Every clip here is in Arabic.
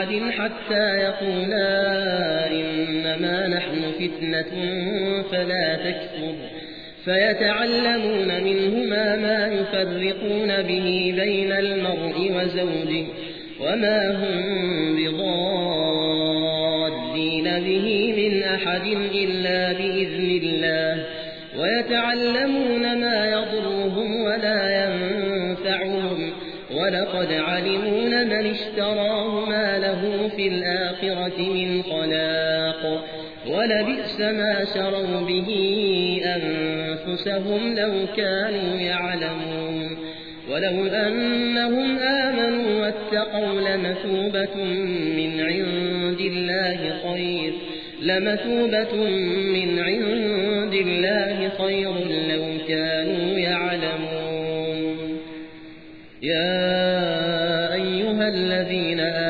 أحد حتى يقولا إنما نحن فتنة فلا تكفر. فيتعلمون منهما ما يفرقون به بين المرء وزوجه وما هم بضالين به من أحد إلا بإذن الله. ويتعلمون ما يضرهم ولا ينفعهم. ولقد علموا من اشتراه ما له في الآخرة من خلاق ولبئس ما شروا به أنفسهم لو كانوا يعلمون ولو أنهم آمنوا واتقوا لمثوبة من عند الله خير لمثوبة من عند الله خير لو كانوا يعلمون يا أيها الذين آمنوا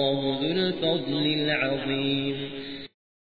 ذو الفضل العظيم.